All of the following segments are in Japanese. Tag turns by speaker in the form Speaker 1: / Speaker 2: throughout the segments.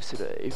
Speaker 1: today.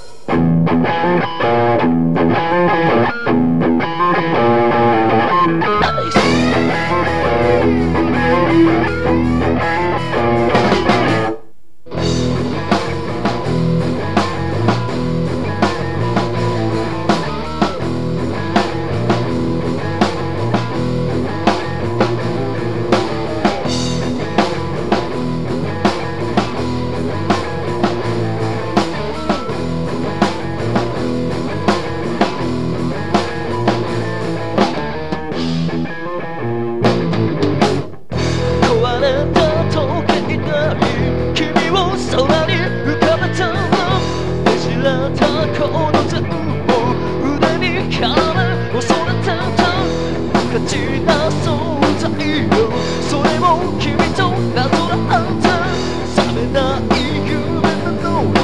Speaker 1: ない夢なのに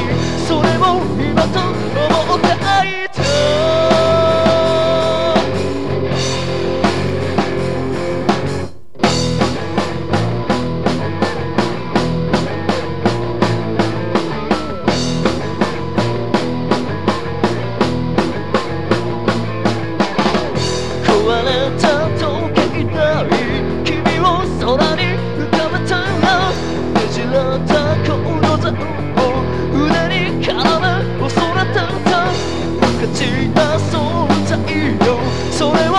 Speaker 1: それも今と思って愛ねじらったこの座を腕に絡め恐れてた無価値な存在よ。それを